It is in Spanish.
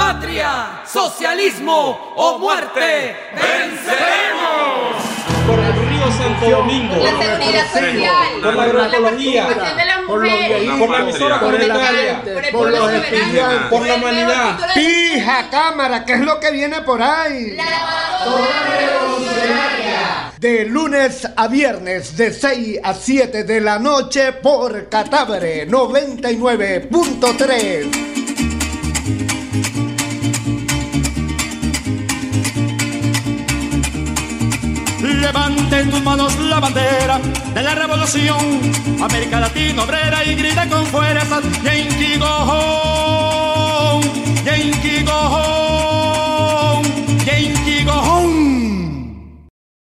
patria, socialismo o muerte. ¡Venceremos! Por el río Santo Domingo. Por la seguridad social. Por la agroecología. Por la participación de las mujeres. Por la emisora Por el comunitaria. por los estudiantes, por la humanidad. Pija cámara, ¿qué es lo que viene por ahí? De lunes a viernes de 6 a 7 de la noche por Catabre 99.3. Levanten tus manos la bandera de la revolución. América Latina obrera y grita con fuerza. Yankee go